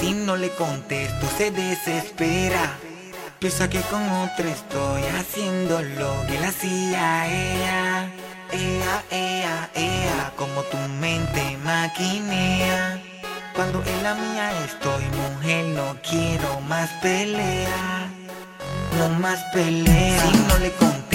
si no le contesto se desespera. Piensa que con otra estoy haciendo lo que la hacía ella. Ea, ea, ea, como tu mente maquinea. Cuando en la mía estoy, mujer, no quiero más pelea. No más pelea. Si no le contesto